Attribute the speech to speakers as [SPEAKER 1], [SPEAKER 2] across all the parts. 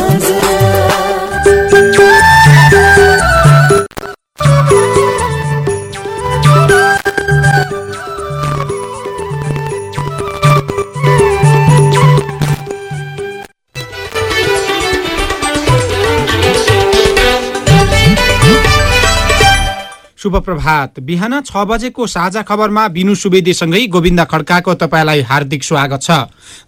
[SPEAKER 1] Sometimes प्रभात बिहान छ बजेको साझा खबरमा बिनु सुवेदीसँगै गोविन्द खड्काको तपाईँलाई हार्दिक स्वागत छ।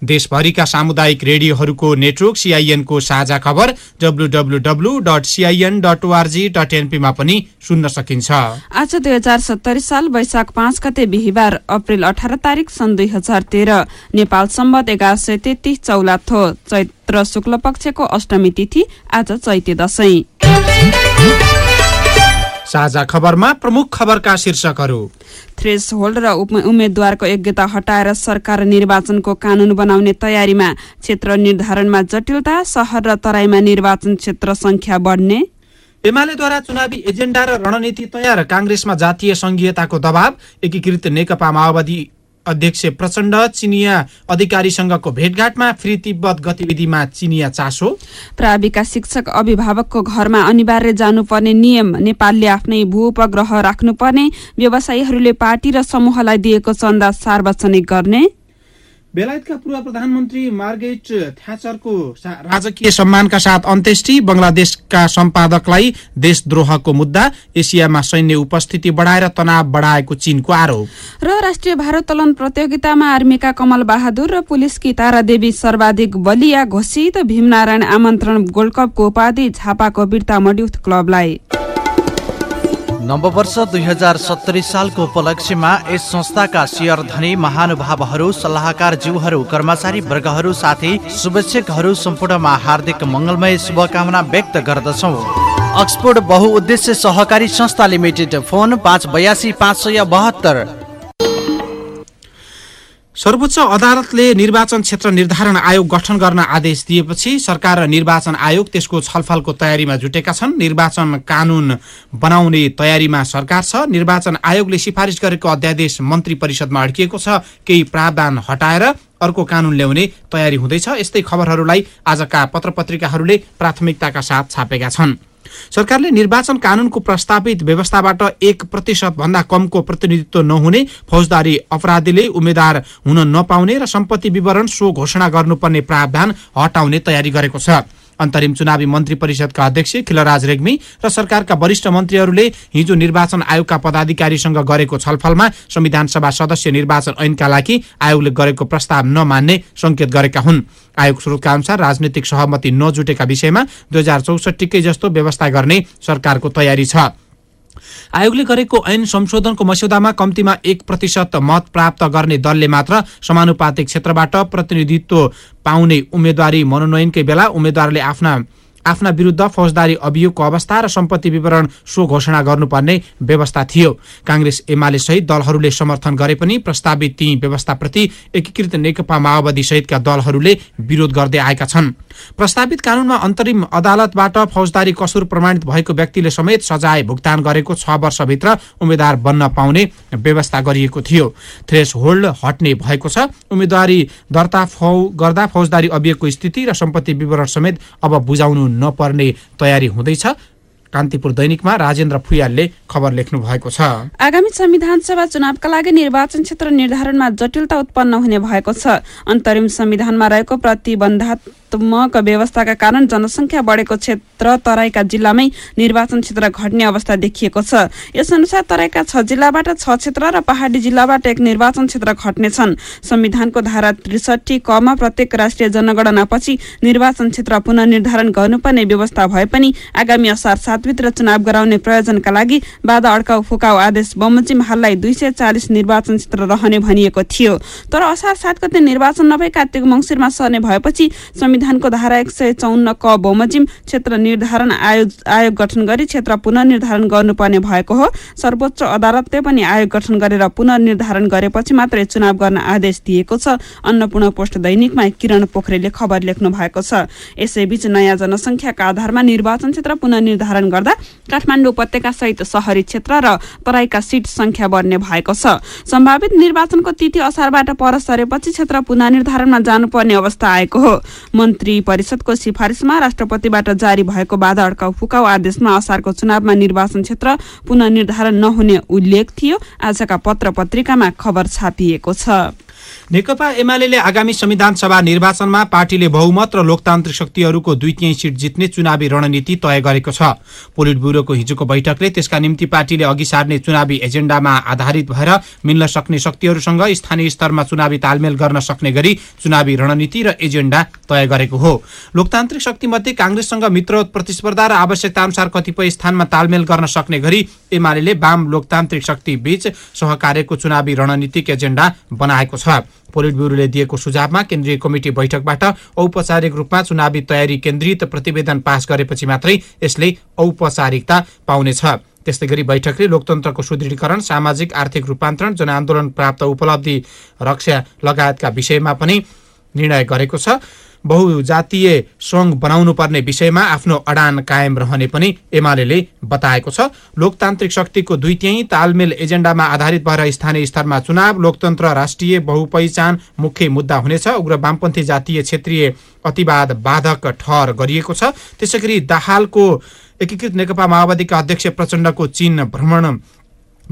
[SPEAKER 1] देशभरिका सामुदायिक रेडियोहरूको नेटवर्क सिआइएनको साझा खबर W W W dot CIN dot ORG dot एनपीमा पनि सुन्न सकिन्छ।
[SPEAKER 2] आज दुई हजार सत्तरी साल वैशाख पाँच गते बिहिबार अप्रेल अठार तारिक सन् दुई हजार तेह्र। नेपाल सम्बत एघार सय तेत्तिस चौलाथो। चैत्र शुक्ल पक्षको अष्टमी तिथि आज चैते दशैं
[SPEAKER 1] साझा खबरमा प्रमुख खबरका शीर्षकहरू।
[SPEAKER 2] थ्रेस होल्ड र उम्मेद्वारको योग्यता हटाएर सरकार निर्वाचनको कानून बनाउने तयारीमा क्षेत्र निर्धारणमा जटिलता सहर र तराईमा निर्वाचन क्षेत्र संख्या बढ्ने।
[SPEAKER 1] एमालेद्वारा चुनावी एजेन्डा र रणनीति तयार काङ्ग्रेसमा जातीय संघीयताको दबाव एकीकृत नेकपा माओवादी अध्यक्ष प्रचण्ड चिनिया अधिकारीसँगको भेटघाटमा फ्री तिब्बत गतिविधिमा चिनिया चासो।
[SPEAKER 2] प्राविका शिक्षक अभिभावकको घरमा अनिवार्य जानुपर्ने नियम नेपालले आफ्नै भू उपग्रह राख्नुपर्ने व्यवसायीहरूले पार्टी र समूहलाई दिएको चन्दा सार्वजनिक गर्ने।
[SPEAKER 1] बेलायतका पूर्व प्रधानमन्त्री मार्गेट थ्याचरको राजकीय सम्मानका साथ अन्त्येष्टि बंगलादेशका सम्पादकलाई देशद्रोहको मुद्दा एसियामा सैन्य उपस्थिति बढाएर तनाव बढाएको चीनको आरोप।
[SPEAKER 2] र राष्ट्रिय भारोत्तोलन प्रतियोगितामा आर्मीका कमल बहादुर र पुलिसकी तारादेवी सर्वाधिक बलिया घोषित भीमनारायण आमन्त्रण गोल्ड कपको उपाधि झापाको बिर्ता मड्युथ क्लबलाई।
[SPEAKER 3] नववर्ष दुई हजार सत्तरी सालको उपलक्ष्यमा यस संस्थाका शेयर धनी महानुभावहरू सल्लाहकार जीवहरू कर्मचारी वर्गहरू साथै शुभेच्छकहरू सम्पूर्णमा हार्दिक मङ्गलमय शुभकामना व्यक्त गर्दछौ। अक्सफोर्ड बहुउद्देश्य सहकारी संस्था लिमिटेड फोन पाँच बयासी पाँच सय बहत्तर।
[SPEAKER 1] सर्वोच्च अदालतले निर्वाचन क्षेत्र निर्धारण आयोग गठन गर्न आदेश दिएपछि सरकार र निर्वाचन आयोग त्यसको छलफलको तयारीमा जुटेका छन्। निर्वाचन कानून बनाउने तयारीमा सरकार छ। निर्वाचन आयोगले सिफारिस गरेको अध्यादेश मन्त्री परिषदमा अड्किएको छ। केही प्रावधान हटाएर अर्को कानून ल्याउने तयारी हुँदैछ। यस्तै खबरहरूलाई आजका पत्र पत्रिकाहरूले प्राथमिकताका साथ छापेका छन्। सरकारले निर्वाचन कानूनको प्रस्तावित व्यवस्थाबाट एक प्रतिशत भन्दा कमको प्रतिनिधित्व नहुने फौजदारी अपराधीले उम्मेद्वार हुन नपाउने र सम्पत्ति विवरण सो घोषणा गर्नुपर्ने प्रावधान हटाउने तयारी गरेको छ। अन्तरिम चुनावी मन्त्री परिषदका अध्यक्ष खिलराज रेग्मी र सरकारका वरिष्ठ मन्त्रीहरूले हिजो निर्वाचन आयोगका पदाधिकारीसँग गरेको छलफलमा संविधान सभा सदस्य निर्वाचन ऐनका लागि आयोगले गरेको प्रस्ताव नमान्ने संकेत गरेका हुन्। आयोग स्रोतका अनुसार राजनीतिक सहमति नजुटेका विषयमा दुई हजार चौसठीकै जस्तो व्यवस्था गर्ने सरकारको तयारी छ। आयोगले गरेको ऐन संशोधनको मस्यौदामा कम्तीमा एक प्रतिशत मत प्राप्त गर्ने दलले मात्र समानुपातिक क्षेत्रबाट प्रतिनिधित्व पाउने उम्मेद्वारी मनोनयनकै बेला उम्मेद्वारले आफ्ना आफ्ना विरुद्ध फौजदारी अभियोगको अवस्था र सम्पत्ति विवरण सो घोषणा गर्नुपर्ने व्यवस्था थियो। काङ्ग्रेस एमाले सहित दलहरूले समर्थन गरे पनि प्रस्तावित ती व्यवस्थाप्रति एकीकृत नेकपा माओवादी सहितका दलहरूले विरोध गर्दै आएका छन्। प्रस्तावित कानूनमा अन्तरिम अदालतबाट फौजदारी कसुर प्रमाणित भएको व्यक्तिले समेत सजाय भुक्तान गरेको छ वर्षभित्र उम्मेद्वार बन्न पाउने व्यवस्था गरिएको थियो। थ्रेस होल्ड हट्ने भएको छ। उम्मेद्वारी दर्ता फौ गर्दा फौजदारी अभियोगको स्थिति र सम्पत्ति विवरण समेत अब बुझाउनु नपर्ने तयारी हुँदैछ। कान्तिपुर दैनिकमा राजेन्द्र फुयालले खबर लेख्नु भएको छ।
[SPEAKER 2] आगामी संविधान सभा चुनावका लागि निर्वाचन क्षेत्र निर्धारणमा जटिलता उत्पन्न हुने भएको छ। अन्तरिम संविधानमा रहेको प्रतिबन्धात्मक व्यवस्थाका कारण जनसङ्ख्या बढेको क्षेत्र तराईका जिल्लामै निर्वाचन क्षेत्र घट्ने अवस्था देखिएको छ। यसअनुसार तराईका छ जिल्लाबाट छ क्षेत्र र पहाडी जिल्लाबाट एक निर्वाचन क्षेत्र घट्नेछन् संविधानको धारा त्रिसठी कमा प्रत्येक राष्ट्रिय जनगणनापछि निर्वाचन क्षेत्र पुनर्निर्धारण गर्नुपर्ने व्यवस्था भए पनि आगामी असार सातभित्र चुनाव गराउने प्रयोजनका लागि बाधा अड्काउ फुकाउ आदेश बमोजिम हाललाई दुई सय चालिस निर्वाचन क्षेत्र रहने भनिएको थियो। तर असार सात गते निर्वाचन कार्तिक मङ्सिरमा सर्ने भएपछि संविधानको धारा एक सय चौन्न क बमोजिम क्षेत्र निर्धारण आयोग आयोग गठन गरी क्षेत्र पुनर्निर्धारण गर्नुपर्ने भएको हो। सर्वोच्च अदालतले पनि आयोग गठन गरेर पुनर्निर्धारण गरेपछि मात्रै चुनाव गर्न आदेश दिएको छ। अन्नपूर्ण पोस्ट दैनिकमा किरण पोखरेलले खबर लेख्नु भएको छ। यसैबीच नयाँ जनसङ्ख्याका आधारमा निर्वाचन क्षेत्र पुनर्निर्धारण गर्दा काठमाडौँ उपत्यका सहित शहरी क्षेत्र र तराईका सिट संख्या बढ्ने भएको छ। सम्भावित निर्वाचनको तिथि असारबाट पर सरेपछि क्षेत्र पुनर्निर्धारणमा जानुपर्ने अवस्था आएको हो। मन्त्री परिषदको सिफारिसमा राष्ट्रपतिबाट जारी भएको बाधा अड्काउ फुकाउ आदेशमा असारको चुनावमा निर्वाचन क्षेत्र पुननिर्धारण नहुने उल्लेख थियो। आजका पत्र पत्रिकामा खबर छापिएको छ।
[SPEAKER 1] नेकपा एमाले आगामी संविधान सभा निर्वाचनमा पार्टीले बहुमत र लोकतान्त्रिक शक्तिहरूको दुई तिहाई सिट जित्ने चुनावी रणनीति तय गरेको छ। पोलिट ब्युरोको हिजोको बैठकले त्यसका निम्ति पार्टीले अघि सार्ने चुनावी एजेण्डामा आधारित भएर मिल्न सक्ने शक्तिहरूसँग स्थानीय स्तरमा चुनावी तालमेल गर्न सक्ने गरी चुनावी रणनीति र एजेण्डा तय गरेको हो। लोकतान्त्रिक शक्तिमध्ये काङ्ग्रेससँग मित्र प्रतिस्पर्धा र आवश्यकता अनुसार कतिपय स्थानमा तालमेल गर्न सक्ने गरी एमाले वाम लोकतान्त्रिक शक्ति बीच सहकार्यको चुनावी रणनीतिक एजेण्डा बनाएको छ। पोलिट ब्युरोले दिएको सुझावमा केन्द्रीय कमिटी बैठकबाट औपचारिक रूपमा चुनावी तयारी केन्द्रित प्रतिवेदन पास गरेपछि मात्रै यसले औपचारिकता पाउनेछ। त्यस्तै गरी बैठकले लोकतन्त्रको सुदृढीकरण सामाजिक आर्थिक रूपान्तरण जनआन्दोलन प्राप्त उपलब्धि रक्षा लगायतका विषयमा पनि निर्णय गरेको छ। बहुजातीय सङ्घ बनाउनु पर्ने विषयमा आफ्नो अडान कायम रहने पनि एमाले बताएको छ। लोकतान्त्रिक शक्तिको दुई तालमेल एजेण्डामा आधारित भएर स्थानीय स्तरमा चुनाव लोकतन्त्र राष्ट्रिय बहुपहिचान मुख्य मुद्दा हुनेछ। उग्र वामपन्थी जातीय क्षेत्रीय अतिवाद बाधक ठहर गरिएको छ। त्यसै गरी दाहालको एकीकृत नेकपा माओवादीका अध्यक्ष प्रचण्डको चीन भ्रमण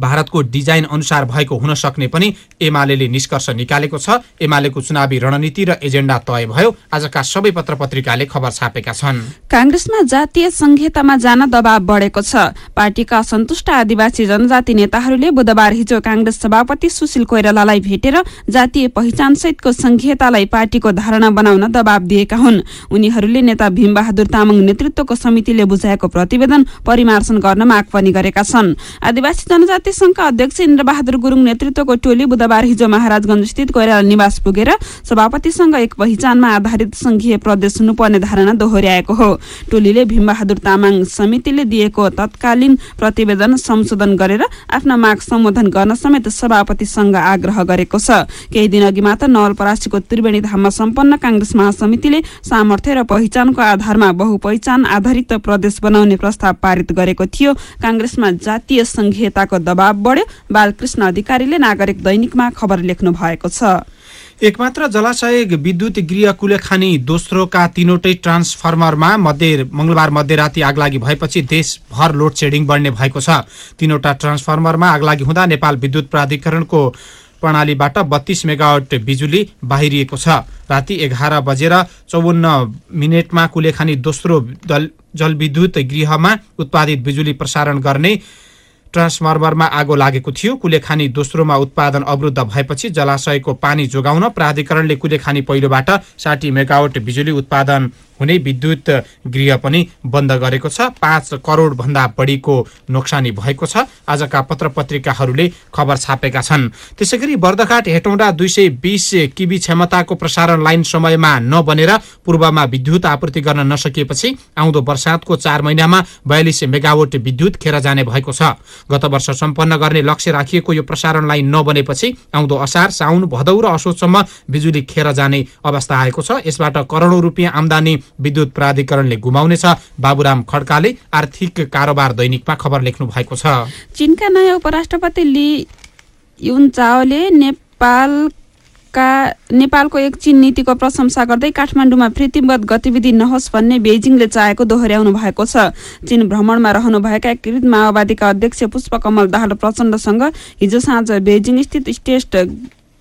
[SPEAKER 1] भारतको डिजाइन अनुसार भएको हुन सक्ने पनि एमाले निष्कर्ष निकालेको छ। एमालेको चुनावी रणनीति र एजेण्डा तय भयो। आजका सबै पत्र पत्रिकाले खबर छापेका छन्।
[SPEAKER 2] काङ्ग्रेसमा जातीय संहितामा जान दबाव बढेको छ। पार्टीका असन्तुष्ट आदिवासी जनजाति नेताहरूले बुधबार हिजो काङ्ग्रेस सभापति सुशील कोइरालालाई भेटेर जातीय पहिचान सहितको संहितालाई पार्टीको धारणा बनाउन दबाव दिएका हुन्। उनीहरूले नेता भीमबहादुर तामाङ नेतृत्वको समितिले बुझाएको प्रतिवेदन परिमार्शन गर्न माग पनि गरेका छन्। आदिवासी जनजाति संघका अध्यक्ष इन्द्रबहादुर गुरुङ नेतृत्वको टोली बुधबार हिजो महाराजगंज स्थित कोइराला निवास पुगेर सभापतिसँग एक पहिचानमा आधारित संघीय प्रदेश हुनुपर्ने धारणा दोहोर्याएको हो। टोलीले भीमबहादुर तामाङ समितिले दिएको तत्कालीन प्रतिवेदन संशोधन गरेर आफ्ना माग सम्बोधन गर्न समेत सभापतिसँग आग्रह गरेको छ। केही दिन अघि मात्र नवलपरासीको त्रिवेणी धाममा सम्पन्न काङ्ग्रेस महासमितिले सामर्थ्य र पहिचानको आधारमा बहुपहिचान आधारित प्रदेश बनाउने प्रस्ताव पारित गरेको थियो। काङ्ग्रेसमा जातीय संघीयताको दबाव बढ्यो। बालकृष्ण अधिकारीले नागरिक दैनिकमा खबर लेख्नु भएको छ।
[SPEAKER 1] एकमात्र जलाशय विद्युत गृह कुलेखानी दोस्रोका तीनवटै ट्रान्सफर्मरमा मध्य मंगलबार मध्यराती आगलागी भएपछि देशभर लोड सेडिङ बढ्ने भएको छ। तीनवटा ट्रान्सफर्मरमा आगलागी हुँदा नेपाल विद्युत प्राधिकरणको प्रणालीबाट बत्तीस मेगावट बिजुली बाहिरिएको छ। राति एघार बजेर चौवन्न मिनटमा कुलेखानी दोस्रो जलविद्युत गृहमा उत्पादित बिजुली प्रसारण गर्ने ट्रान्सफर्मरमा आगो लागेको थियो। कुलेखानी दोस्रोमा उत्पादन अवरुद्ध भएपछि जलाशयको पानी जोगाउन प्राधिकरणले कुलेखानी पहिलोबाट साठी मेगावट बिजुली उत्पादन हुने विद्युत गृह पनि बन्द गरेको छ। पाँच करोड भन्दा बढीको नोक्सानी भएको छ। आजका पत्र पत्रिकाहरूले खबर छापेका छन्। त्यसै गरी बर्दघाट हेटौँडा दुई सय बिस किबी क्षमताको प्रसारण लाइन समयमा नबनेर पूर्वमा विद्युत आपूर्ति गर्न नसकिएपछि आउँदो वर्षातको चार महिनामा बयालिस मेगावट विद्युत खेर जाने भएको छ। गत वर्ष सम्पन्न गर्ने लक्ष्य राखिएको यो प्रसारण लाइन नबनेपछि आउँदो असार साउन भदौ र असोजसम्म बिजुली खेर जाने अवस्था आएको छ। यसबाट करोडौँ रुपियाँ आमदानी विद्युत प्राधिकरणले गुमाउनेछ बाबुराम खड्काले आर्थिक कारोबार दैनिकमा खबर लेख्नु भएको छ।
[SPEAKER 2] चीनका नयाँ उपराष्ट्रपति ली युन चाओले नेपाल का नेपालको एक चीन नीतिको प्रशंसा गर्दै काठमाडौँमा प्रीतिबद्ध गतिविधि नहोस् भन्ने बेजिङले चाहेको दोहोर्याउनु भएको छ। चीन भ्रमणमा रहनुभएका एकीकृत माओवादीका अध्यक्ष पुष्पकमल दाहाल प्रचण्डसँग हिजो साँझ बेजिङ स्थित स्टेट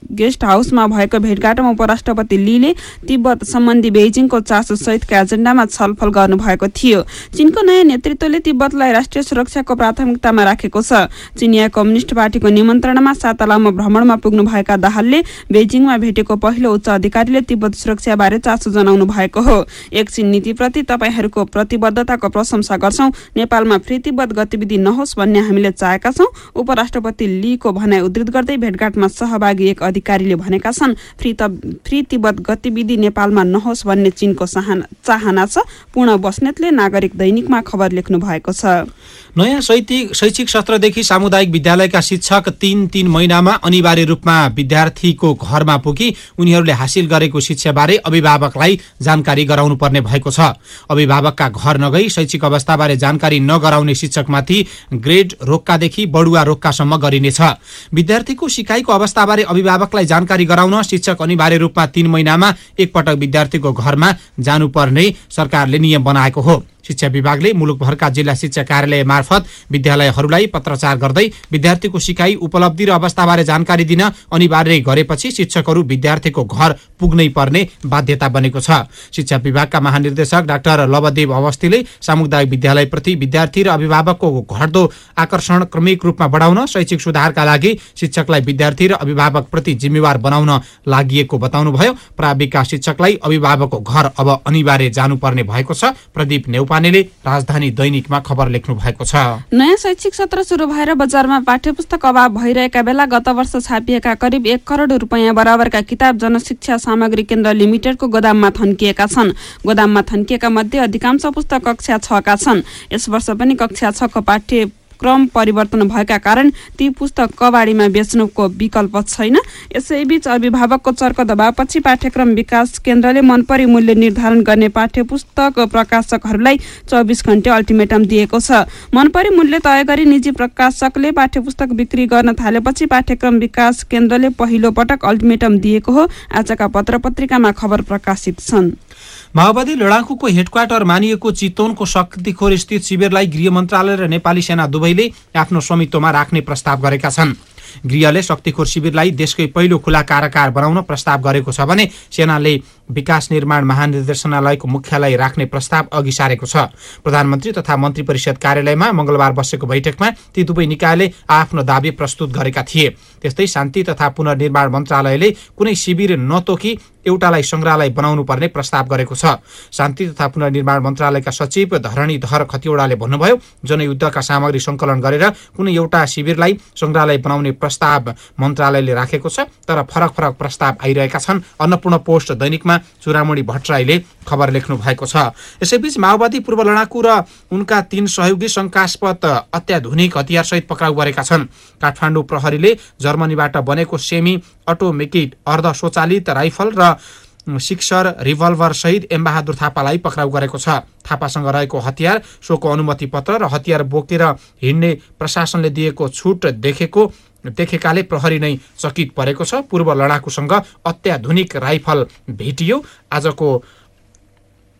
[SPEAKER 2] गेस्ट हाउसमा भएको भेटघाटमा उपराष्ट्रपति लीले तिब्बत सम्बन्धी बेजिङको चासो सहितका एजेन्डामा छलफल गर्नुभएको थियो। चीनको नयाँ नेतृत्वले तिब्बतलाई राष्ट्रिय सुरक्षाको प्राथमिकतामा राखेको छ। चिनिया कम्युनिष्ट पार्टीको निमन्त्रणामा साता लामो भ्रमणमा पुग्नुभएका दाहालले बेजिङमा भेटेको पहिलो उच्च अधिकारीले तिब्बत सुरक्षाबारे चासो जनाउनु भएको हो। एक चीन नीतिप्रति तपाईँहरूको प्रतिबद्धताको प्रशंसा गर्छौ। नेपालमा प्रीतिबद्ध गतिविधि नहोस् भन्ने हामीले चाहेका छौँ। उपराष्ट्रपति लीको भनाइ उद्धृत गर्दै भेटघाटमा सहभागी एक अधिकारीले भनेका छन् फ्री तिब्बत गतिविधि नेपालमा नहोस् भन्ने चीनको चाहना छ। पूर्ण बस्नेतले नागरिक दैनिकमा खबर लेख्नु भएको छ।
[SPEAKER 1] नयाँ शैक्षिक शैक्षिक सत्रदेखि सामुदायिक विद्यालयका शिक्षक तीन तीन महिनामा अनिवार्य रूपमा विद्यार्थीको घरमा पुगी उनीहरूले हासिल गरेको शिक्षाबारे अभिभावकलाई जानकारी गराउनु पर्ने भएको छ। अभिभावकका घर नगई शैक्षिक अवस्थाबारे जानकारी नगराउने शिक्षकमाथि ग्रेड रोक्कादेखि बढुवा रोक्कासम्म गरिनेछ। विद्यार्थीको सिकाइको अवस्थाबारे अभिभावक अभिभावकलाई जानकारी गराउन शिक्षक अनिवार्य रूपमा तीन महिनामा एकपटक विद्यार्थीको घरमा जानुपर्ने सरकारले नियम बनाएको हो। शिक्षा विभागले मुलुकभरका जिल्ला शिक्षा कार्यालय मार्फत विद्यालयहरूलाई पत्रचार गर्दै विद्यार्थीको सिकाइ उपलब्धि र अवस्थाबारे जानकारी दिन अनिवार्य गरेपछि शिक्षकहरू विद्यार्थीको घर पुग्नै पर्ने बाध्यता बनेको छ। शिक्षा विभागका महानिर्देशक डाक्टर लवदेव अवस्थीले सामुदायिक विद्यालयप्रति विद्यार्थी र अभिभावकको घट्दो आकर्षण क्रमिक रूपमा बढाउन शैक्षिक सुधारका लागि शिक्षकलाई विद्यार्थी र अभिभावकप्रति जिम्मेवार बनाउन लागि बताउनुभयो। प्राविका शिक्षकलाई अभिभावकको घर अब अनिवार्य जानुपर्ने भएको छ। प्रदीप नेउपा पानेले राजधानी दैनिकमा खबर लेख्नु भएको छ।
[SPEAKER 2] नयाँ शैक्षिक सत्र सुरु भएर बजारमा पाठ्यपुस्तक अभाव भइरहेका बेला गत वर्ष छापिएका करिब एक करोड रुपियाँ बराबरका किताब जनशिक्षा सामग्री केन्द्र लिमिटेडको गोदाममा थन्किएका छन्। गोदाममा थन्किएका मध्ये अधिकांश पुस्तक कक्षा छका छन्। यस वर्ष पनि कक्षा छको पाठ्य क्रम परिवर्तन भएका कारण ती पुस्तक कबाडीमा बेच्नुको विकल्प छैन। यसैबीच अभिभावकको चर्को दबावपछि पाठ्यक्रम विकास केन्द्रले मनपरी मूल्य निर्धारण गर्ने पाठ्य पुस्तक प्रकाशकहरूलाई चौबिस घण्टे अल्टिमेटम दिएको छ। मनपरी मूल्य तय गरी निजी प्रकाशकले पाठ्य पुस्तक बिक्री गर्न थालेपछि पाठ्यक्रम विकास केन्द्रले पहिलो पटक अल्टिमेटम दिएको हो आजका पत्र पत्रिकामा खबर प्रकाशित छन्।
[SPEAKER 1] माओवादी लडाकुको हेडक्वार्टर मानिएको चितवनको शक्तिखोर स्थित शिविरलाई गृह मन्त्रालय र नेपाली सेना दुवैले आफ्नो स्वामित्वमा राख्ने प्रस्ताव गरेका छन्। गृहले शक्तिखोर शिविरलाई देशकै पहिलो खुला कारागार बनाउन प्रस्ताव गरेको छ भने सेनाले विकास निर्माण महानिर्देशनालयको मुख्यालय राख्ने प्रस्ताव अघि सारेको छ। प्रधानमन्त्री तथा मन्त्री परिषद कार्यालयमा मंगलबार बसेको बैठकमा ती दुवै निकायले आफ्नो दावी प्रस्तुत गरेका थिए। त्यस्तै शान्ति तथा पुनर्निर्माण मन्त्रालयले कुनै शिविर नतोकी एउटालाई संग्रहालय बनाउनु पर्ने प्रस्ताव गरेको छ। शान्ति तथा पुनर्निर्माण मन्त्रालयका सचिव धरणीधर खतिवड़ाले भन्नुभयो जनयुद्धका सामग्री संकलन गरेर कुनै एउटा शिविरलाई संग्रहालय बनाउने प्रस्ताव मन्त्रालयले राखेको छ तर फरक फरक प्रस्ताव आइरहेका छन्। अन्नपूर्ण पोस्ट दैनिकमा चुरामणी भट्टराईले खबर लेख्नु भएको छ। यसैबीच माओवादी पूर्व लडाकु र उनका तीन सहयोगी शङ्कास्पद अत्याधुनिक हतियारसहित पक्राउ गरेका छन्। काठमाडौँ प्रहरीले जर्मनीबाट बनेको सेमी अटोमेटिक अर्ध स्वचालित राइफल र सिक्सर रिभल्भर सहित एमबहादुर थापालाई पक्राउ गरेको छ। थापासँग रहेको हतियार सोको अनुमति पत्र र हतियार बोकेर हिँड्ने प्रशासनले दिएको छुट देखेको देखेकाले प्रहरी नै चकित परेको छ। पूर्व लडाकुसँग अत्याधुनिक राइफल भेटियो। आजको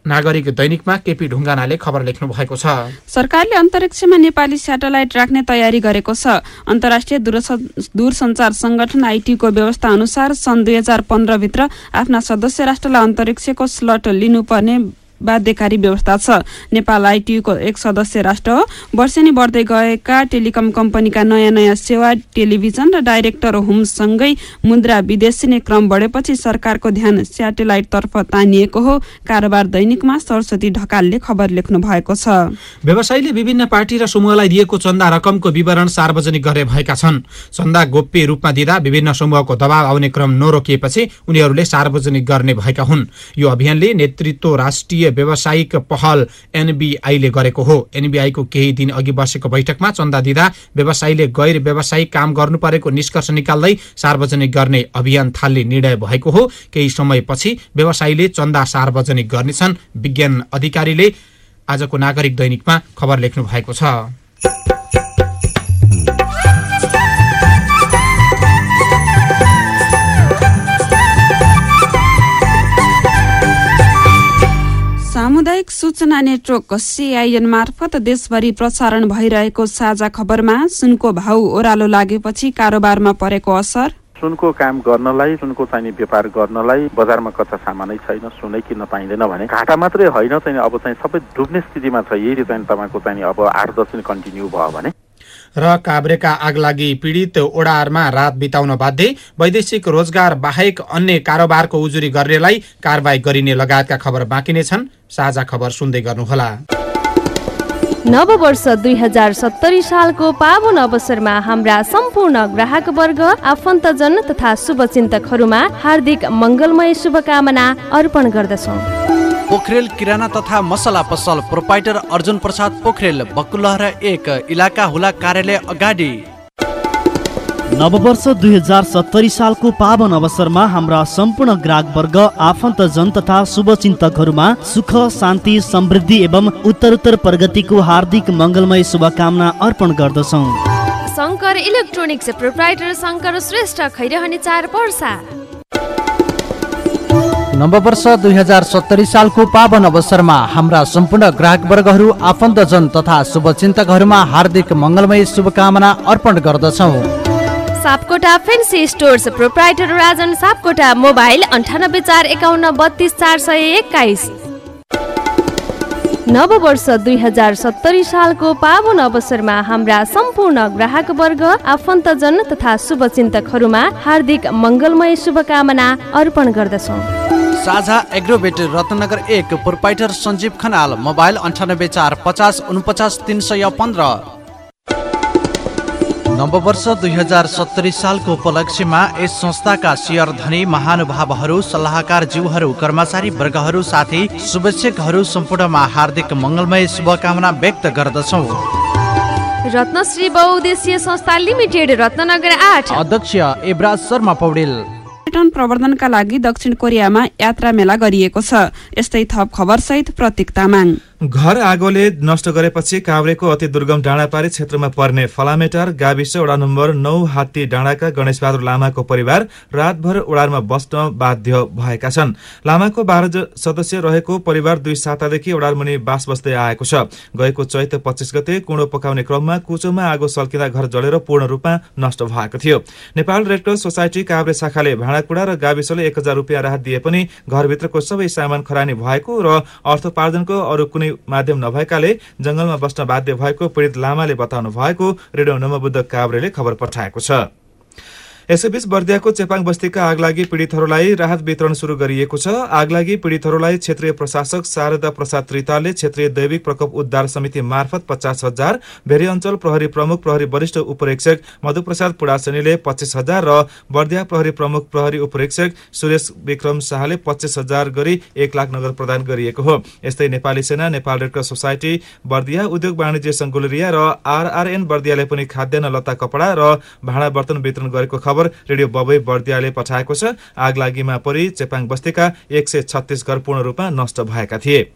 [SPEAKER 1] नागरिक दैनिकमा केपी ढुङ्गानाले खबर लेख्नु भएको छ।
[SPEAKER 2] सरकारले अन्तरिक्षमा नेपाली स्याटेलाइट राख्ने तयारी गरेको छ। अन्तर्राष्ट्रिय दूरसञ्चार संगठन आइटीको व्यवस्था अनुसार सन् दुई हजार पन्ध्रभित्र आफ्ना सदस्य राष्ट्रलाई अन्तरिक्षको स्लट लिनुपर्ने बाध्यकारी व्यवस्था छ। नेपाल आइटियुको एक सदस्य राष्ट्र हो। वर्षेनी बढ्दै गएका टेलिकम कम्पनीका नयाँ नयाँ सेवा टेलिभिजन र डाइरेक्टर होमसँगै मुद्रा विदेशिने क्रम बढेपछि सरकारको ध्यान तर्फ तानिएको हो। कारोबार दैनिकमा सरस्वती ढकालले खबर लेख्नु भएको छ।
[SPEAKER 1] व्यवसायीले विभिन्न पार्टी र समूहलाई दिएको चन्दा रकमको विवरण सार्वजनिक गर्ने भएका छन्। चन्दा गोप्य रूपमा दिँदा विभिन्न समूहको दबाव आउने क्रम नरोकिएपछि उनीहरूले सार्वजनिक गर्ने भएका हुन्। यो अभियानले नेतृत्व राष्ट्रिय व्यावसायिक पहल एनबिआईले गरेको हो। एनबिआईको केही दिन अघि बसेको बैठकमा चन्दा दिँदा व्यवसायीले गैर व्यावसायिक काम गर्नु परेको निष्कर्ष निकाल्दै सार्वजनिक गर्ने अभियान थाल्ने निर्णय भएको हो। केही समयपछि व्यवसायीले चन्दा सार्वजनिक गर्नेछन्। विज्ञान अधिकारीले आजको नागरिक दैनिकमा खबर लेख्नु भएको छ।
[SPEAKER 2] सामुदायिक सूचना नेटवर्क सिआइएन मार्फत देशभरि प्रसारण भइरहेको साझा खबरमा सुनको भाउ ओह्रालो लागेपछि कारोबारमा परेको असर।
[SPEAKER 4] सुनको काम गर्नलाई सुनको चाहिने व्यापार गर्नलाई बजारमा कच्चा सामानै छैन सुनै किन्न पाइँदैन भने घाटा मात्रै होइन चाहिँ अब चाहिँ सबै डुब्ने स्थितिमा छ। यही चाहिँ तपाईँको चाहिँ अब आठ दस दिन कन्टिन्यू भयो भने।
[SPEAKER 1] र काभ्रेका आगलागी पीडित ओडारमा रात बिताउन बाध्य वैदेशिक रोजगार बाहेक अन्य कारोबारको उजुरी गर्नेलाई कारवाही गरिने लगायतका खबर बाँकी नै छन्। साझा खबर सुन्दै गर्नुहोला।
[SPEAKER 5] नव वर्ष दुई हजार सत्तरी सालको पावन अवसरमा हाम्रा सम्पूर्ण ग्राहक वर्ग आफन्तजन तथा शुभचिन्तकहरूमा हार्दिक मङ्गलमय शुभकामना अर्पण गर्दछौँ।
[SPEAKER 3] पोखरेल किराना तथा मसला पसल प्रोपाइटर अर्जुन प्रसाद पोखरेल बकुलहरा एक इलाका हुला कार्यालय अगाडि।
[SPEAKER 6] नववर्ष दुई हजार सत्तरी सालको पावन अवसरमा हाम्रा सम्पूर्ण ग्राहक वर्ग आफन्तजन तथा शुभचिन्तकहरूमा सुख शान्ति समृद्धि एवं उत्तरोत्तर प्रगतिको हार्दिक मङ्गलमय शुभकामना अर्पण गर्दछौँ।
[SPEAKER 5] शङ्कर इलेक्ट्रोनिक्स प्रोप्राइटर शङ्कर श्रेष्ठ खैरहने चार पर्सा
[SPEAKER 3] नववर्ष दुई हजार सत्तरी सालको पावन अवसरमा हाम्रा सम्पूर्ण ग्राहक वर्गहरू आफन्तजन तथा शुभचिन्तकहरूमा हार्दिक मङ्गलमय शुभकामना अर्पण गर्दछौँ।
[SPEAKER 5] Sapkota fancy stores proprietor Rajan Sapkota mobile अन्ठानब्बे चार एकाउन्न बत्तिस चार सय एक्काइस। नव वर्ष दुई हजार सत्तरी सालको पावन अवसरमा हाम्रा सम्पूर्ण ग्राहक वर्ग आफन्तजन तथा शुभचिन्तकहरूमा हार्दिक मङ्गलमय शुभकामना अर्पण गर्दछौँ।
[SPEAKER 3] साझा एग्रोबेट रत्नगर एक प्रोपाइटर सञ्जीव खनाल मोबाइल अन्ठानब्बे चार पचास उनपचास तिन सय पन्ध्र। नववर्ष दुई हजार सत्तरी सालको उपलक्ष्यमा यस संस्थाका सेयर धनी महानुभावहरू सल्लाहकार जीवहरू कर्मचारी वर्गहरू साथै शुभेच्छकहरू सम्पूर्णमा हार्दिक मङ्गलमय शुभकामना व्यक्त गर्दछौँ।
[SPEAKER 5] रत्नश्री बहुद्देश्य संस्था लिमिटेड रत्नगर आठ।
[SPEAKER 3] अध्यक्ष एबराज शर्मा पौडेल।
[SPEAKER 2] पर्यटन प्रवर्धनका लागि दक्षिण कोरियामा यात्रा मेला गरिएको छ। यस्तै थप खबर सहित प्रतीक तामाङ।
[SPEAKER 7] घर आगोले नष्ट गरेपछि काभ्रेको अति दुर्गम डाँडापारी क्षेत्रमा पर्ने फलामेटार गाविस वडा नम्बर नौ हात्ती डाँडाका गणेशबहादुर लामाको परिवार रातभर ओडारमा बस्न बाध्य भएका छन्। लामाको बाह्र सदस्य रहेको परिवार दुई सातादेखि ओडारमुनि बास बस्दै आएको छ। गएको चैत पच्चिस गते कुँडो पकाउने क्रममा कुचोमा आगो सल्किँदा घर जलेर पूर्ण रूपमा नष्ट भएको थियो। नेपाल रेडक्रस सोसाइटी काभ्रे शाखाले भाँडाकुँडा र गाविसले एक हजार रुपियाँ राहत दिए पनि घरभित्रको सबै सामान खरानी भएको र अर्थोपार्जनको अरू कुनै माध्यम नभएकाले जंगलमा बस्न बाध्य भएको पीड़ित लामाले बताउनु भएको रेडियो नमबुद्ध काभ्रेले खबर पठाएको छ। यसैबीच बर्दियाको चेपाङ बस्तीका आगलागी पीड़ितहरूलाई राहत वितरण शुरू गरिएको छ। आगलागी पीड़ितहरूलाई क्षेत्रीय प्रशासक शारदा प्रसाद त्रितालले क्षेत्रीय दैविक प्रकोप उद्धार समिति मार्फत पचास हजार भेरी अञ्चल प्रहरी प्रमुख प्रहरी वरिष्ठ उपरीक्षक मधुप्रसाद पुडासनीले पच्चिस हजार र बर्दिया प्रहरी प्रमुख प्रहरी उपरीक्षक सुरेश विक्रम शाहले पच्चिस हजार गरी एक लाख नगद प्रदान गरिएको हो। यस्तै नेपाली सेना नेपाल रेडक्रस सोसाइटी बर्दिया उद्योग वाणिज्य संकुलरिया र आरआरएन बर्दियाले पनि खाद्यान्न लत्ता कपडा र भाँडा बर्तन वितरण गरेको खबर रेडियो बबई बर्दियाले पठाएको छ। आग लागिमा परि चेपाङ बस्तीका एक सय छत्तीस घर पूर्ण रूपमा नष्ट भएका थिए।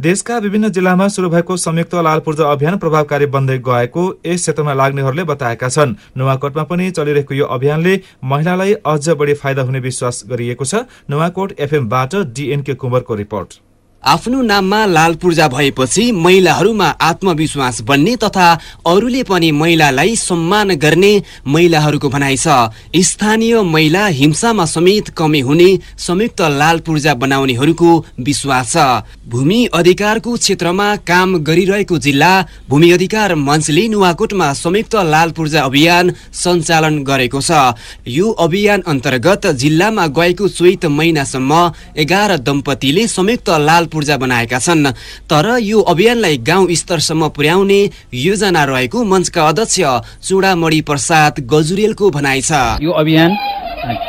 [SPEAKER 7] देशका विभिन्न जिल्लामा शुरू भएको संयुक्त लाल पूर्जा अभियान प्रभावकारी बन्दै गएको यस क्षेत्रमा लाग्नेहरूले बताएका छन्। नुवाकोटमा पनि चलिरहेको यो अभियानले महिलालाई अझ बढी फाइदा हुने विश्वास गरिएको छ। नुवाकोट एफएमबाट डीएनके कुमारको रिपोर्ट।
[SPEAKER 8] आफ्नो नाममा लाल पूर्जा भएपछि महिलाहरूमा आत्मविश्वास बन्ने तथा अरूले पनि महिलालाई सम्मान गर्ने महिलाहरूको भनाइ छ। स्थानीय महिला हिंसामा समेत कमी हुने संयुक्त लाल पूर्जा बनाउनेहरूको विश्वास छ। भूमि अधिकारको क्षेत्रमा काम गरिरहेको जिल्ला भूमि अधिकार मञ्चले नुवाकोटमा संयुक्त लाल पूर्जा अभियान सञ्चालन गरेको छ। यो अभियान अन्तर्गत जिल्लामा गएको चैत महिनासम्म एघार दम्पतिले संयुक्त लाल पूर्जा बनाएका छन्। तर यो अभियानलाई गाउँ स्तरसम्म पुर्याउने योजना रहेको मञ्चका अध्यक्ष चुडामणी प्रसाद गजुरेलको भनाइ छ।
[SPEAKER 9] यो अभियान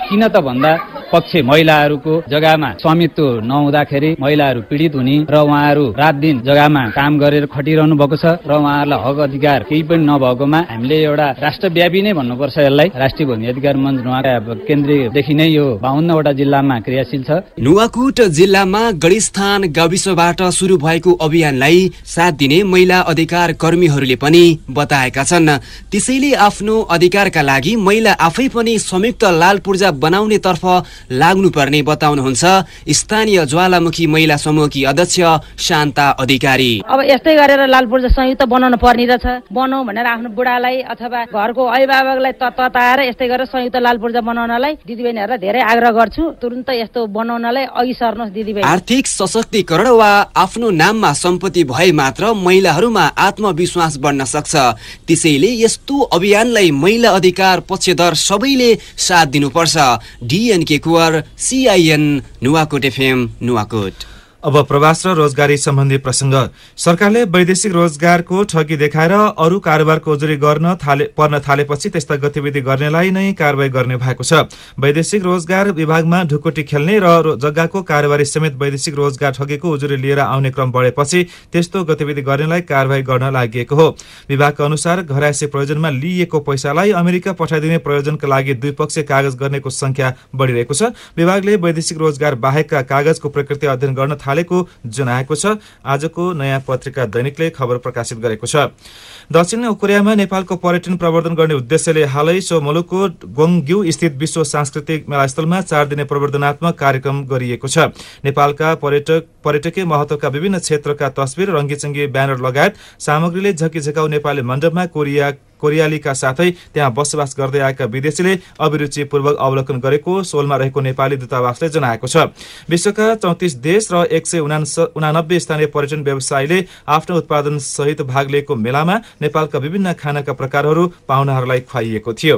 [SPEAKER 9] किन त भन्दा पक्ष महिलाहरूको जग्गामा स्वामित्व नहुँदाखेरि महिलाहरू पीडित हुने र उहाँहरू रात दिन जग्गामा काम गरेर खटिरहनु भएको छ र उहाँहरूलाई हक अधिकार केही पनि नभएकोमा हामीले एउटा राष्ट्रव्यापी नै भन्नुपर्छ यसलाई। राष्ट्रिय भूमि अधिकार मञ्च नुवाका केन्द्रदेखि नै यो बाहन्नवटा जिल्लामा क्रियाशील छ।
[SPEAKER 8] नुवाकोट जिल्लामा गणेशस्थान गाविसबाट सुरु भएको अभियानलाई साथ दिने महिला अधिकार कर्मीहरूले पनि बताएका छन्। त्यसैले आफ्नो अधिकारका लागि महिला आफै पनि संयुक्त लाल पूर्जा बनाउने तर्फ लाग्नुपर्ने बताउनुहुन्छ स्थानीय ज्वालामुखी महिला समूहकी अध्यक्ष शान्ता अधिकारी।
[SPEAKER 10] अब यस्तै गरेर लाल पूर्जा संयुक्त बनाउनु पर्ने रहेछ। बनाऊ भनेर आफ्नो बुढालाई अथवा घरको अभिभावकलाई तताएर यस्तै गरेर संयुक्त लाल पूर्जा बनाउनलाई दिदीबहिनीहरूलाई धेरै आग्रह गर्छु। तुरन्त यस्तो बनाउनलाई अघि सर्नुहोस् दिदीबहिनी।
[SPEAKER 8] आर्थिक सशक्तिकरण वा आफ्नो नाममा सम्पत्ति भए मात्र महिलाहरूमा आत्मविश्वास बढ्न सक्छ। त्यसैले यस्तो अभियानलाई महिला अधिकार पक्षधर सबैले साथ दिनुपर्छ। DNK Kunwar CIN Nuwakot FM Nuwakot
[SPEAKER 7] अब प्रवास र रोजगारी सम्बन्धी प्रसङ्ग। सरकारले वैदेशिक रोजगारको ठगी देखाएर अरू कारोबारको उजुरी गर्न थाले पर्न थालेपछि त्यस्ता गतिविधि गर्नेलाई नै कारवाही गर्ने भएको छ। वैदेशिक रोजगार विभागमा ढुकुटी खेल्ने र जग्गाको कारोबारी समेत वैदेशिक रोजगार ठगीको उजुरी लिएर आउने क्रम बढेपछि त्यस्तो गतिविधि गर्नेलाई कारवाही गर्न लागि हो। विभागका अनुसार घरायसी प्रयोजनमा लिइएको पैसालाई अमेरिका पठाइदिने प्रयोजनका लागि द्विपक्षीय कागज गर्नेको संख्या बढ़िरहेको छ। विभागले वैदेशिक रोजगार बाहेकका कागजको प्रकृति अध्ययन गर्न थालेको जनाएको छ। आजको नयाँ पत्रिका दैनिकले खबर प्रकाशित गरेको छ। दक्षिण कोरियामा नेपालको पर्यटन प्रवर्धन गर्ने उद्देश्यले हालै सो मुलुकको गोङग्यू स्थित विश्व सांस्कृतिक मेलास्थलमा चार दिने प्रवर्धनात्मक कार्यक्रम गरिएको छ। नेपालका पर्यटक पर्यटकीय महत्वका विभिन्न क्षेत्रका तस्विर रङ्गीचङ्गी ब्यानर लगायत सामग्रीले झकिझकाउ नेपाली मण्डपमा कोरिया कोरियालीका साथै त्यहाँ बसोबास गर्दै आएका विदेशीले अभिरुचिपूर्वक अवलोकन गरेको सोलमा रहेको नेपाली दूतावासले जनाएको छ। विश्वका चौतिस देश र एक सय उनानब्बे स्थानीय पर्यटन व्यवसायीले आफ्नो उत्पादन सहित भाग लिएको मेलामा नेपालका विभिन्न खानाका प्रकारहरू पाहुनाहरूलाई खुवाइएको थियो।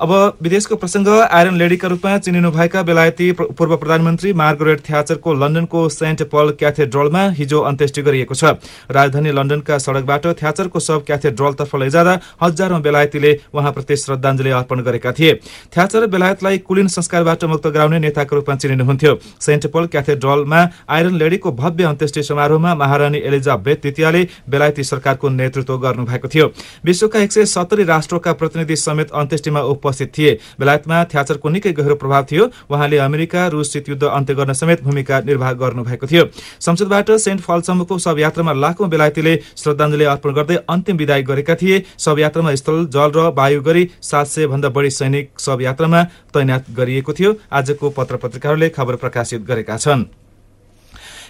[SPEAKER 7] अब विदेशको प्रसंग आइरन लेडीका रूपमा चिनिनुभएका बेलायती पूर्व प्रधानमन्त्री मार्गरेट थ्याचरको लन्डनको सेन्ट पल क्याथेड्रलमा हिजो अन्त्येष्टि गरिएको छ। राजधानी लन्डनका सड़कबाट थ्याचरको शव क्याथेड्रलतर्फ लैजाँदा हजारौं बेलायतीले उहाँप्रति श्रद्धाञ्जली अर्पण गरेका थिए। थ्याचर बेलायतलाई कुलिन संस्कारबाट मुक्त गराउने नेताको रूपमा चिनिनुहुन्थ्यो। सेन्ट पल क्याथेड्रलमा आइरन लेडीको भव्य अन्त्येष्टि समारोहमा महारानी एलिजाबेथ द्वितीयले बेलायती सरकारको नेतृत्व गर्नुभएको थियो। विश्वका एक राष्ट्रका प्रतिनिधि समेत अन्त्येष्टिमा उपस्थित थिए। बेलायतमा थ्याचरको निकै गहिरो प्रभाव थियो। उहाँले अमेरिका रूस शीत अन्त्य गर्न समेत भूमिका निर्वाह गर्नुभएको थियो। संसदबाट सेन्ट फलसम्मको शवयात्रामा लाखौं बेलायतीले श्रद्धाञ्जली अर्पण गर्दै अन्तिम विदाय गरेका थिए। शवयात्रामा स्थल जल र वायु गरी सात सय भन्दा बढी सैनिक शवयात्रामा तैनात गरिएको थियो। आजको पत्र पत्रिकाहरूले खबर प्रकाशित गरेका छन्।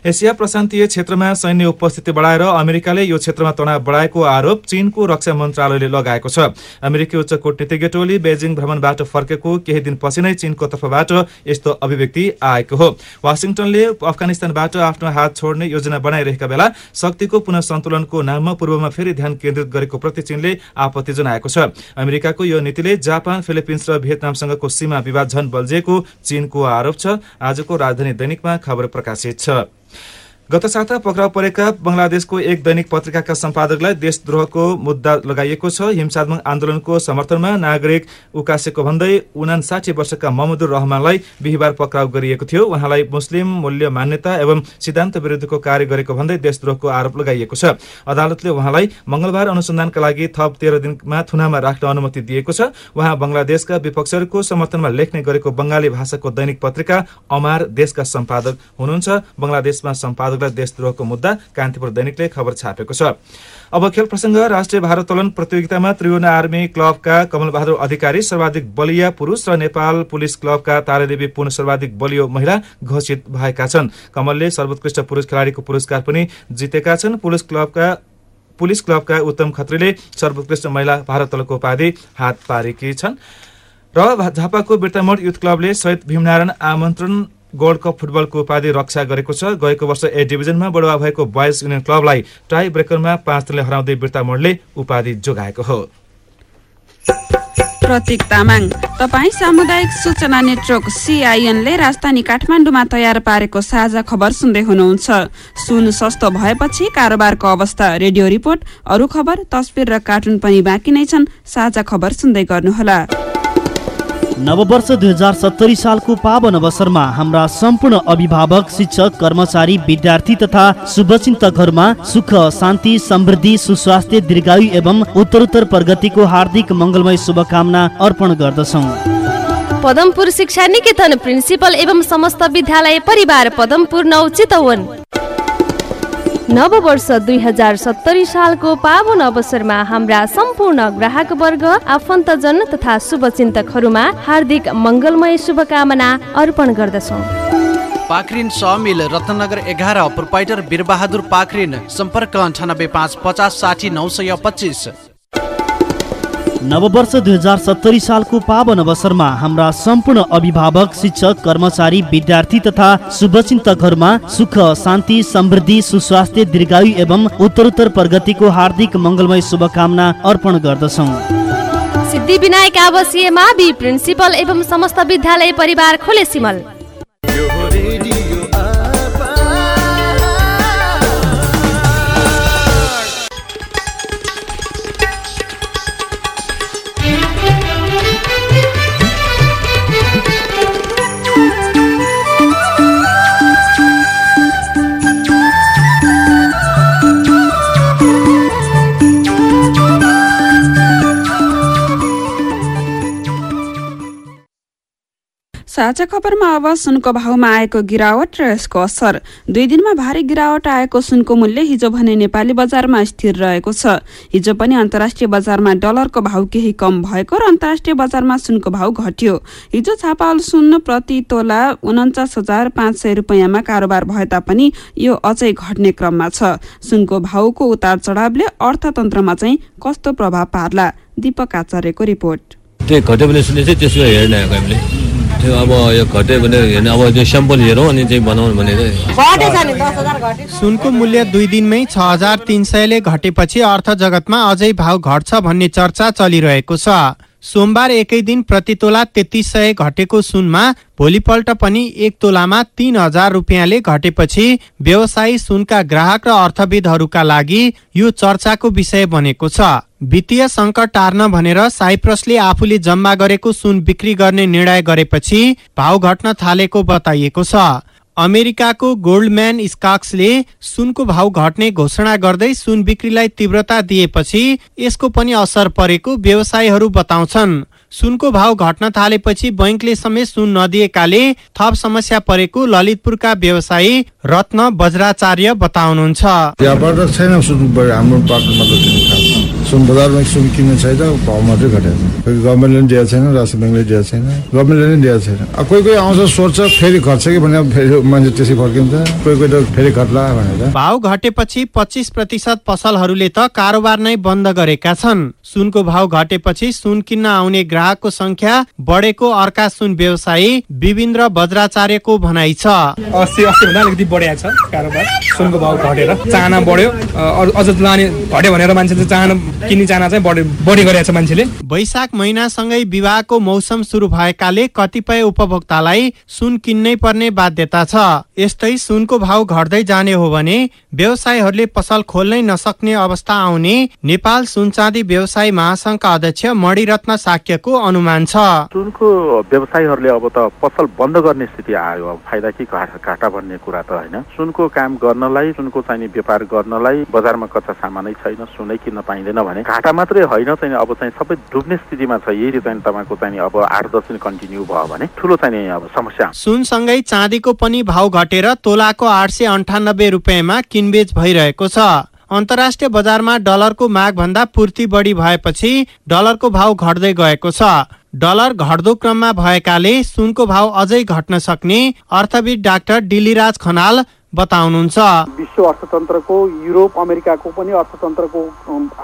[SPEAKER 7] एसिया प्रशान्तीय क्षेत्रमा सैन्य उपस्थिति बढाएर अमेरिकाले यो क्षेत्रमा तनाव बढाएको आरोप चीनको रक्षा मन्त्रालयले लगाएको छ। अमेरिकी उच्च कूटनीतिज्ञ टोली बेजिङ भ्रमणबाट फर्केको केही दिनपछि नै चीनको तर्फबाट यस्तो अभिव्यक्ति आएको हो। वासिङटनले अफगानिस्तानबाट आफ्नो हात छोड्ने योजना बनाइरहेका बेला शक्तिको पुनः सन्तुलनको नाममा पूर्वमा फेरि ध्यान केन्द्रित गरेको प्रति चीनले आपत्ति जनाएको छ। अमेरिकाको यो नीतिले जापान फिलिपिन्स र भियतनामसँगको सीमा विवाद झन बल्झिएको चीनको आरोप छ। आजको राजधानी दैनिकमा खबर प्रकाशित छ। गत साता पक्राउ परेका बंगलादेशको एक दैनिक पत्रिकाका सम्पादकलाई देशद्रोहको मुद्दा लगाइएको छ। हिंसात्मक आन्दोलनको समर्थनमा नागरिक उकासेको भन्दै उनासाठी वर्षका महमुदुर रहमानलाई बिहिबार पक्राउ गरिएको थियो। उहाँलाई मुस्लिम मूल्य मान्यता एवं सिद्धान्त विरुद्धको कार्य गरेको भन्दै देशद्रोहको आरोप लगाइएको छ। अदालतले उहाँलाई मंगलबार अनुसन्धानका लागि थप तेह्र दिनमा थुनामा राख्न अनुमति दिएको छ। उहाँ बंगलादेशका विपक्षहरूको समर्थनमा लेख्ने गरेको बंगाली भाषाको दैनिक पत्रिका अमार देशका सम्पादक हुनुहुन्छ। बंगलादेशमा सम्पादक सम्पादकलाई देशद्रोहको मुद्दा कान्तिपुर दैनिकले खबर छापेको छ। अब खेल प्रसंग राष्ट्रिय भारोत्तोलन प्रतियोगितामा त्रिभुवन आर्मी क्लबका कमल बहादुर अधिकारी सर्वाधिक बलिया पुरूष र नेपाल पुलिस क्लबका तारादेवी पुन सर्वाधिक बलियो महिला घोषित भएका छन्। कमलले सर्वोत्कृष्ट पुरुष खेलाडीको पुरस्कार पनि जितेका छन्। पुलिस क्लबका पुलिस क्लबका उत्तम खत्रीले सर्वोत्कृष्ट महिला भारोत्तोलनको उपाधि हात पारेकी छन्। र झापाको बिर्तामोड युथ क्लबले शहीद भीमनारायण आमन्त्रण गोल्ड कप फुटबलको उपाधि रक्षा गरेको छ। गएको वर्ष ए डिभिजनमा बढुवा भएको बोयज युनियन क्लबलाई टाई ब्रेकरमा पाँच रनले हराउँदै बिर्तामोडले उपाधि जोगाएको हो।
[SPEAKER 2] प्रतीक तामाङ तपाईँ सामुदायिक सूचना नेटवर्क सिआइएनले राजधानी काठमाडौँमा तयार पारेको साझा खबर सुन्दै हुनुहुन्छ। सुन सस्तो भएपछि कारोबारको अवस्था रेडियो रिपोर्ट अरू खबर तस्विर र कार्टुन पनि बाँकी नै छन्। साझा खबर सुन्दै गर्नुहोला।
[SPEAKER 6] नववर्ष दुई हजार सत्तरी सालको पावन अवसरमा हाम्रा सम्पूर्ण अभिभावक शिक्षक कर्मचारी विद्यार्थी तथा शुभचिन्तकहरूमा सुख शान्ति समृद्धि सुस्वास्थ्य दीर्घायु एवं उत्तरोत्तर प्रगतिको हार्दिक मङ्गलमय शुभकामना अर्पण गर्दछौँ।
[SPEAKER 5] पदमपुर शिक्षा निकेतन प्रिन्सिपल एवं समस्त विद्यालय परिवार पदमपुर नौ चितवन नव वर्ष दुई हजार सत्तरी सालको पावन अवसरमा हाम्रा सम्पूर्ण ग्राहक वर्ग आफन्तजन तथा शुभचिन्तकहरूमा हार्दिक मङ्गलमय शुभकामना अर्पण गर्दछौँ।
[SPEAKER 3] पाखरिन समिल रत्नगर एघार प्रोपाइटर वीरबहादुर पाखरिन सम्पर्क अन्ठानब्बे पाँच पचास साठी नौ सय पच्चिस।
[SPEAKER 6] नववर्ष दुई हजार सत्तरी सालको पावन अवसरमा हाम्रा सम्पूर्ण अभिभावक शिक्षक कर्मचारी विद्यार्थी तथा शुभचिन्तकहरूमा सुख शान्ति समृद्धि सुस्वास्थ्य दीर्घायु एवं उत्तरोत्तर प्रगतिको हार्दिक मङ्गलमय शुभकामना अर्पण गर्दछौँ।
[SPEAKER 5] सिद्धि विनायक आवासीय मावि प्रिन्सिपल एवं समस्त विद्यालय परिवार खोले सिमल।
[SPEAKER 2] साझा खबरमा अब सुनको भाउमा आएको गिरावट र यसको असर। दुई दिनमा भारी गिरावट आएको सुनको मूल्य हिजो भने नेपाली बजारमा स्थिर रहेको छ। हिजो पनि अन्तर्राष्ट्रिय बजारमा डलरको भाउ केही कम भएको र अन्तर्राष्ट्रिय बजारमा सुनको भाउ घट्यो। हिजो छापाल सुन प्रति तोला उन्चास हजार पाँच सय रुपियाँमा कारोबार भए तापनि यो अझै घट्ने क्रममा छ। सुनको भाउको उतार चढावले अर्थतन्त्रमा चाहिँ कस्तो प्रभाव पार्ला? दीपक आचार्यको रिपोर्ट।
[SPEAKER 11] त्यो घट्यो भने चाहिँ त्यसो हेर्ने हामीले। त्यो अब यो घट्यो भने हेर्ने अब त्यो स्याम्पल हेरौँ अनि चाहिँ बनाउँ भनेर
[SPEAKER 12] सुनको मूल्य दुई दिनमै छ हजार तिन सयले घटेपछि अर्थ जगतमा अझै भाव घट्छ भन्ने चर्चा चलिरहेको छ। सोमबार एकै दिन प्रति तोला तेत्तिस सय घटेको सुनमा भोलिपल्ट पनि एक तोलामा तीन हजार रुपियाँले घटेपछि व्यवसायी सुनका ग्राहक र अर्थविदहरूका लागि यो चर्चाको विषय बनेको छ। वित्तीय सङ्कट टार्न भनेर साइप्रसले आफूले जम्मा गरेको सुन बिक्री गर्ने निर्णय गरेपछि भाउ घट्न थालेको बताइएको छ। अमेरिकाको गोल्डम्यान स्काक्सले सुनको भाउ घट्ने घोषणा गर्दै सुन बिक्रीलाई तीव्रता दिएपछि यसको पनि असर परेको व्यवसायीहरू बताउँछन्। सुनको भाउ घट्न थालेपछि बैङ्कले समेत सुन नदिएकाले थप समस्या परेको ललितपुरका व्यवसायी रत्न वज्राचार्य बताउनुहुन्छ।
[SPEAKER 13] सुन बजारमा सुन किन्ने छैन भाउ मात्रै घटेको छ कोही गभर्मेन्टले पनि दिएको छैन राष्ट्र ब्याङ्कले दिएको छैन गभर्मेन्टले पनि दिएको छैन। कोही कोही आउँछ सोध्छ फेरि घट्छ कि भनेर फेरि मान्छे त्यसै फर्किन्छ। कोही कोही त फेरि घट्ला भनेर।
[SPEAKER 12] भाउ घटेपछि पच्चिस प्रतिशत पसलहरूले त कारोबार नै बन्द गरेका छन्। सुनको भाउ घटेपछि सुन किन्न आउने ग्राहकको संख्या बढेको अर्का सुन व्यवसायी विबिन्द्र वज्राचार्यको भनाइ छ।
[SPEAKER 14] भन्दा अलिकति बढिया छ कारोबार। सुनको भाउ घटेर चाहना बढ्यो। अझ लाने घट्यो भनेर मान्छेले चाहना किन्ने चाहना चाहिँ बढी बढी गरेको छ मान्छेले।
[SPEAKER 12] वैशाख महिनासँगै विवाहको मौसम सुरु भएकाले कतिपय उपभोक्तालाई सुन किन्नै पर्ने बाध्यता छ। यस्तै सुनको भाउ घट्दै जाने हो भने व्यवसायीहरूले पसल खोल्नै नसक्ने अवस्था आउने नेपाल सुन चाँदी व्यवसायी महासंघका अध्यक्ष मणिरत्न साक्यको अनुमान छ।
[SPEAKER 4] सुनको व्यवसायीहरूले अब त पसल बन्द गर्ने स्थिति आयो। अब फाइदा कि घाटा भन्ने कुरा त होइन। सुनको काम गर्नलाई सुनको चाहिने व्यापार गर्नलाई बजारमा कच्चा सामानै छैन सुनै किन्न पाइँदैन भने घाटा मात्रै होइन चाहिँ अब चाहिँ सबै डुब्ने स्थितिमा छ यही चाहिँ तपाईँको चाहिँ अब आठ दस दिन कन्टिन्यू भयो भने ठुलो चाहिँ अब समस्या
[SPEAKER 12] सुनसँगै चाँदीको पनि भाउ घटेर तोलाको आठ सय अन्ठानब्बे रुपियाँमा किनबेच भइरहेको छ। अन्तर्राष्ट्रिय बजारमा डलरको माग भन्दा पूर्ति बढी भएपछि डलरको भाउ घट्दै गएको छ। डलर घट्दो क्रममा भएकाले सुनको भाउ अझै घट्न सक्ने अर्थविद डाक्टर डिलिराज खनाल बताउनुहुन्छ।
[SPEAKER 15] विश्व अर्थतन्त्रको युरोप अमेरिकाको पनि अर्थतन्त्रको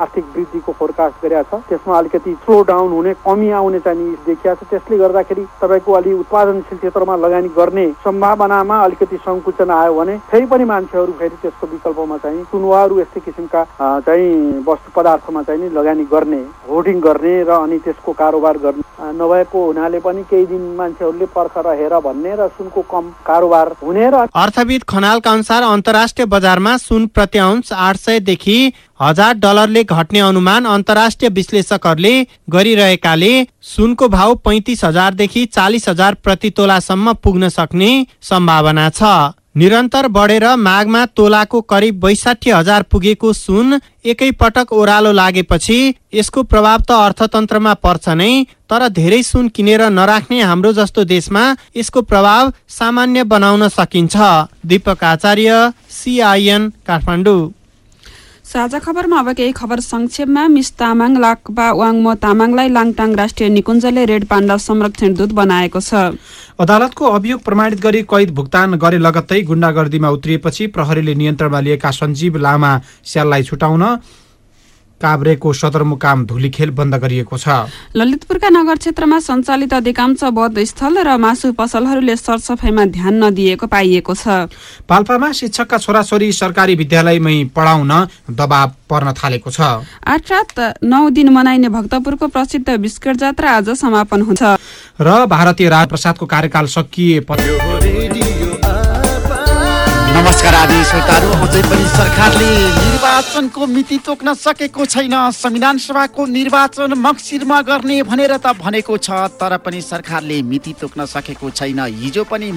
[SPEAKER 15] आर्थिक वृद्धिको फोरकास्ट गरेका छ। त्यसमा अलिकति स्लो डाउन हुने कमी आउने चाहिँ देखिया छ। त्यसले गर्दाखेरि तपाईँको अलि उत्पादनशील क्षेत्रमा लगानी गर्ने सम्भावनामा अलिकति सङ्कुचन आयो भने फेरि पनि मान्छेहरू फेरि त्यसको विकल्पमा चाहिँ सुनवाहरू यस्तै किसिमका चाहिँ वस्तु पदार्थमा चाहिँ लगानी गर्ने होर्डिङ गर्ने र अनि त्यसको कारोबार गर्ने नभएको हुनाले पनि केही दिन मान्छेहरूले पर्ख रहेर भन्ने र सुनको कम कारोबार हुने र
[SPEAKER 12] अर्थविद खनालका अनुसार अन्तर्राष्ट्रिय बजारमा सुन प्रति अंश आठ सयदेखि हजार डलरले घट्ने अनुमान अन्तर्राष्ट्रिय विश्लेषकहरूले गरिरहेकाले सुनको भाउ पैँतिस हजारदेखि चालिस हजार प्रति तोलासम्म पुग्न सक्ने सम्भावना छ। निरन्तर बढेर माघमा तोलाको करिब बैसाठी हजार पुगेको सुन एकै पटक ओह्रालो लागेपछि यसको प्रभाव त अर्थतन्त्रमा पर्छ नै तर धेरै सुन किनेर नराख्ने हाम्रो जस्तो देशमा यसको प्रभाव सामान्य बनाउन सकिन्छ। दीपक आचार्य सिआइएन काठमाडौँ।
[SPEAKER 2] साझा खबरमा अब केही खबर संक्षेपमा। मिस तामाङ लाक्पा वाङमो तामाङलाई लाङटाङ राष्ट्रिय निकुञ्जले रेड पाण्डा संरक्षण दूत बनाएको छ।
[SPEAKER 1] अदालतको अभियोग प्रमाणित गरी कैद भुक्तान गरे लगत्तै गुण्डागर्दीमा उत्रिएपछि प्रहरीले नियन्त्रणमा लिएका सञ्जीव लामा स्याललाई छुटाउन काभ्रेको सदरमुकाम धुलीखेल बन्द गरिएको छ।
[SPEAKER 2] ललितपुरका नगर क्षेत्रमा सञ्चालित अधिकांश बौद्ध स्थल र मासु पसलहरूले सरसफाइमा ध्यान नदिएको पाइएको छ।
[SPEAKER 1] पाल्पामा शिक्षकका छोराछोरी सरकारी विद्यालयमै पढाउन दबाव पर्न थालेको छ।
[SPEAKER 2] आठ रात नौ दिन मनाइने भक्तपुरको प्रसिद्ध बिस्केट जात्रा आज समापन हुन्छ।
[SPEAKER 1] र भारतीय राज प्रसादको कार्यकाल सकिए
[SPEAKER 16] नमस्कार आदि श्रोताहरू अझै पनि सरकारले निर्वाचनको मिति तोक्न सकेको छैन। संविधान सभाको निर्वाचन मक्सिरमा गर्ने भनेर त भनेको छ तर पनि सरकारले मिति तोक्न सकेको छैन। हिजो पनि